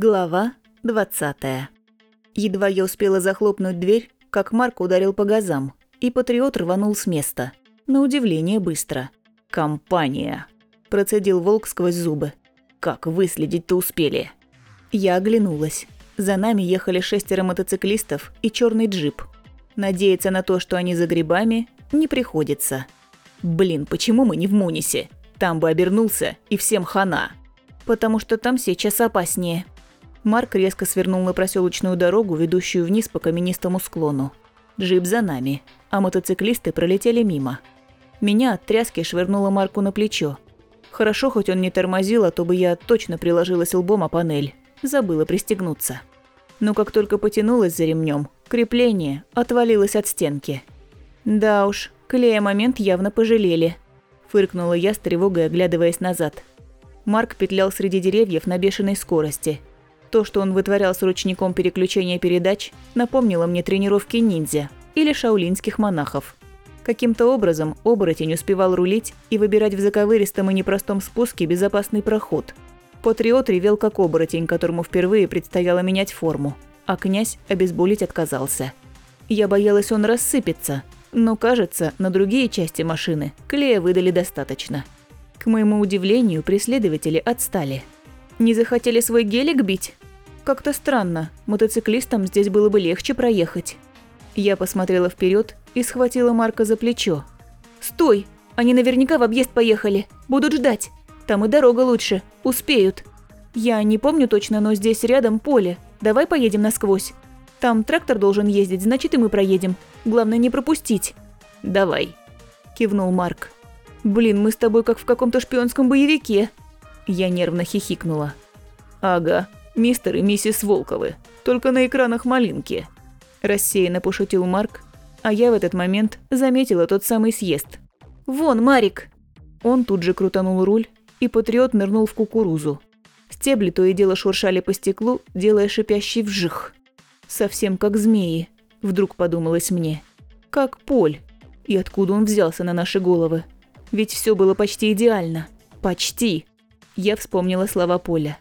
Глава 20 Едва я успела захлопнуть дверь, как Марк ударил по газам, и патриот рванул с места. На удивление быстро. «Компания!» – процедил волк сквозь зубы. «Как выследить-то успели?» Я оглянулась. За нами ехали шестеро мотоциклистов и черный джип. Надеяться на то, что они за грибами, не приходится. Блин, почему мы не в Мунисе? Там бы обернулся, и всем хана. Потому что там сейчас опаснее. Марк резко свернул на проселочную дорогу, ведущую вниз по каменистому склону. Джип за нами, а мотоциклисты пролетели мимо. Меня от тряски швырнуло Марку на плечо. Хорошо, хоть он не тормозил, а то бы я точно приложилась лбом о панель. Забыла пристегнуться. Но как только потянулась за ремнем, крепление отвалилось от стенки. Да уж, клея момент явно пожалели. Фыркнула я с тревогой, оглядываясь назад. Марк петлял среди деревьев на бешеной скорости – то, что он вытворял с ручником переключения передач, напомнило мне тренировки ниндзя или шаулинских монахов. Каким-то образом оборотень успевал рулить и выбирать в заковыристом и непростом спуске безопасный проход. Патриот ревел как оборотень, которому впервые предстояло менять форму, а князь обезболить отказался. Я боялась, он рассыпется, но, кажется, на другие части машины клея выдали достаточно. К моему удивлению, преследователи отстали. Не захотели свой гелик бить? Как-то странно, мотоциклистам здесь было бы легче проехать. Я посмотрела вперед и схватила Марка за плечо. «Стой! Они наверняка в объезд поехали. Будут ждать. Там и дорога лучше. Успеют. Я не помню точно, но здесь рядом поле. Давай поедем насквозь. Там трактор должен ездить, значит и мы проедем. Главное не пропустить». «Давай», – кивнул Марк. «Блин, мы с тобой как в каком-то шпионском боевике». Я нервно хихикнула. «Ага, мистер и миссис Волковы, только на экранах малинки», – рассеянно пошутил Марк, а я в этот момент заметила тот самый съезд. «Вон, Марик!» Он тут же крутанул руль, и патриот нырнул в кукурузу. Стебли то и дело шуршали по стеклу, делая шипящий вжих. Совсем как змеи, вдруг подумалось мне. Как Поль. И откуда он взялся на наши головы? Ведь все было почти идеально. Почти. Я вспомнила слова Поля.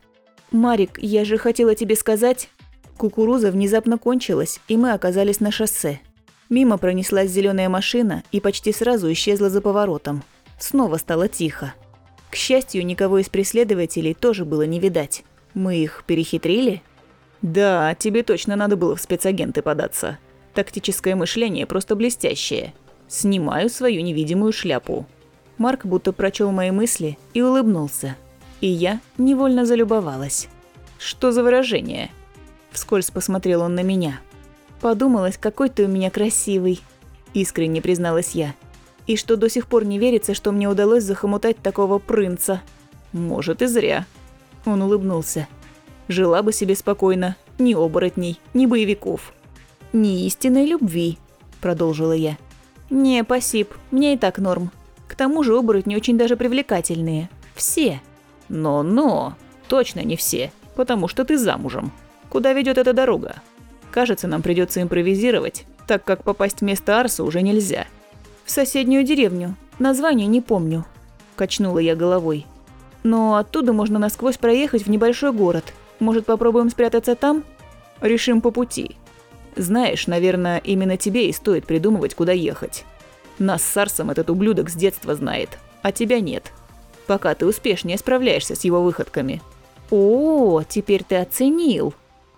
«Марик, я же хотела тебе сказать...» Кукуруза внезапно кончилась, и мы оказались на шоссе. Мимо пронеслась зеленая машина и почти сразу исчезла за поворотом. Снова стало тихо. К счастью, никого из преследователей тоже было не видать. Мы их перехитрили? Да, тебе точно надо было в спецагенты податься. Тактическое мышление просто блестящее. Снимаю свою невидимую шляпу. Марк будто прочел мои мысли и улыбнулся. И я невольно залюбовалась. «Что за выражение?» Вскользь посмотрел он на меня. «Подумалось, какой ты у меня красивый», – искренне призналась я. «И что до сих пор не верится, что мне удалось захомутать такого принца». «Может, и зря». Он улыбнулся. «Жила бы себе спокойно, ни оборотней, ни боевиков». «Ни истинной любви», – продолжила я. «Не, пасиб, мне и так норм. К тому же оборотни очень даже привлекательные. Все». Но-но, точно не все, потому что ты замужем. Куда ведет эта дорога? Кажется, нам придется импровизировать, так как попасть вместо Арса уже нельзя. В соседнюю деревню. Название не помню. Качнула я головой. Но оттуда можно насквозь проехать в небольшой город. Может, попробуем спрятаться там? Решим по пути. Знаешь, наверное, именно тебе и стоит придумывать, куда ехать. Нас с Арсом этот ублюдок с детства знает, а тебя нет пока ты успешнее справляешься с его выходками. О, теперь ты оценил.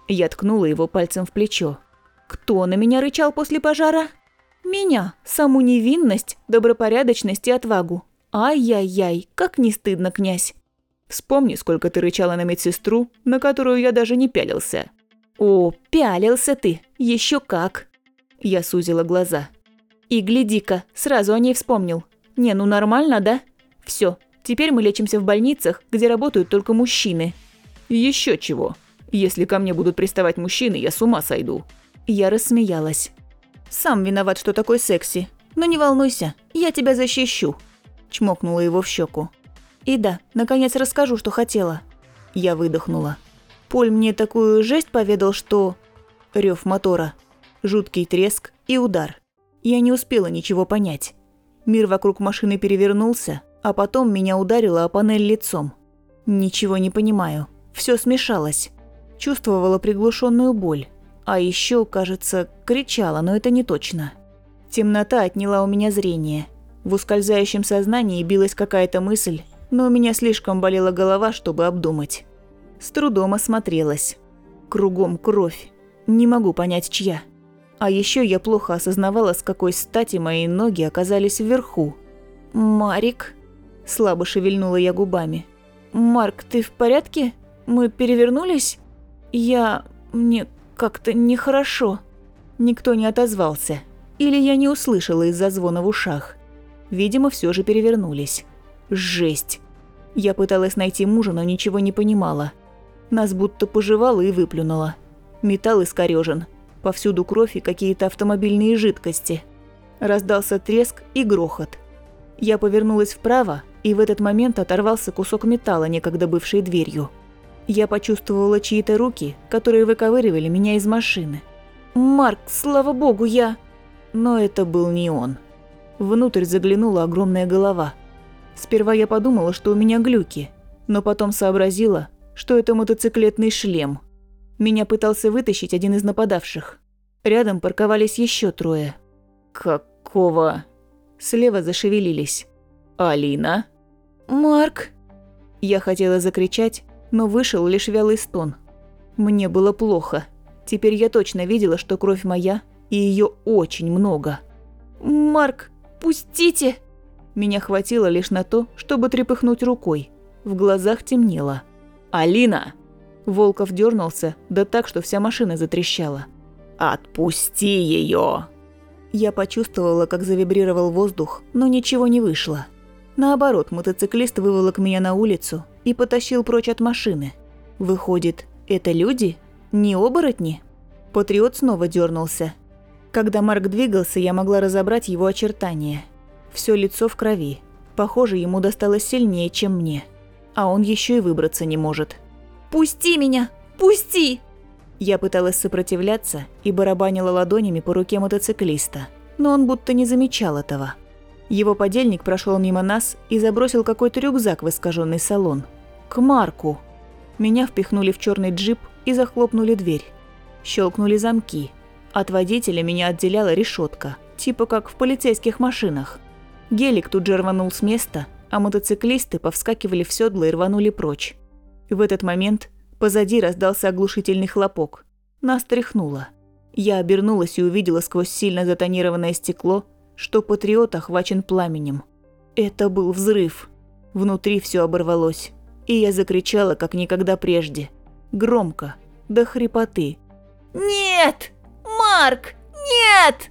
Я ткнула его пальцем в плечо. Кто на меня рычал после пожара? Меня, саму невинность, добропорядочность и отвагу. Ай-яй-яй, как не стыдно, князь. Вспомни, сколько ты рычала на медсестру, на которую я даже не пялился. О, пялился ты, еще как. Я сузила глаза. И гляди-ка, сразу о ней вспомнил. Не, ну нормально, да? Все, Теперь мы лечимся в больницах, где работают только мужчины. Еще чего. Если ко мне будут приставать мужчины, я с ума сойду. Я рассмеялась. Сам виноват, что такой секси. Но не волнуйся, я тебя защищу. Чмокнула его в щеку. И да, наконец расскажу, что хотела. Я выдохнула. Поль мне такую жесть поведал, что... Рев мотора. Жуткий треск и удар. Я не успела ничего понять. Мир вокруг машины перевернулся, а потом меня ударило о панель лицом. Ничего не понимаю. Все смешалось. Чувствовала приглушенную боль. А еще, кажется, кричала, но это не точно. Темнота отняла у меня зрение. В ускользающем сознании билась какая-то мысль, но у меня слишком болела голова, чтобы обдумать. С трудом осмотрелась. Кругом кровь. Не могу понять, чья. А еще я плохо осознавала, с какой стати мои ноги оказались вверху. «Марик?» – слабо шевельнула я губами. «Марк, ты в порядке? Мы перевернулись? Я... мне как-то нехорошо». Никто не отозвался. Или я не услышала из-за звона в ушах. Видимо, все же перевернулись. Жесть. Я пыталась найти мужа, но ничего не понимала. Нас будто пожевало и выплюнуло. Металл искорёжен. Повсюду кровь и какие-то автомобильные жидкости. Раздался треск и грохот. Я повернулась вправо, и в этот момент оторвался кусок металла, некогда бывшей дверью. Я почувствовала чьи-то руки, которые выковыривали меня из машины. «Марк, слава богу, я...» Но это был не он. Внутрь заглянула огромная голова. Сперва я подумала, что у меня глюки, но потом сообразила, что это мотоциклетный шлем. Меня пытался вытащить один из нападавших. Рядом парковались еще трое. «Какого?» Слева зашевелились. «Алина?» «Марк!» Я хотела закричать, но вышел лишь вялый стон. Мне было плохо. Теперь я точно видела, что кровь моя, и ее очень много. «Марк, пустите!» Меня хватило лишь на то, чтобы трепыхнуть рукой. В глазах темнело. «Алина!» Волков дернулся, да так, что вся машина затрещала. «Отпусти ее!» Я почувствовала, как завибрировал воздух, но ничего не вышло. Наоборот, мотоциклист выволок меня на улицу и потащил прочь от машины. Выходит, это люди? Не оборотни? Патриот снова дернулся. Когда Марк двигался, я могла разобрать его очертания. Все лицо в крови. Похоже, ему досталось сильнее, чем мне. А он еще и выбраться не может. «Пусти меня! Пусти!» Я пыталась сопротивляться и барабанила ладонями по руке мотоциклиста, но он будто не замечал этого. Его подельник прошел мимо нас и забросил какой-то рюкзак в искаженный салон. К Марку. Меня впихнули в черный джип и захлопнули дверь. Щелкнули замки. От водителя меня отделяла решетка, типа как в полицейских машинах. Гелик тут же рванул с места, а мотоциклисты повскакивали в седло и рванули прочь. В этот момент позади раздался оглушительный хлопок. Нас тряхнуло. Я обернулась и увидела сквозь сильно затонированное стекло, что патриот охвачен пламенем. Это был взрыв. Внутри все оборвалось, и я закричала, как никогда прежде. Громко, до хрипоты. «Нет! Марк! Нет!»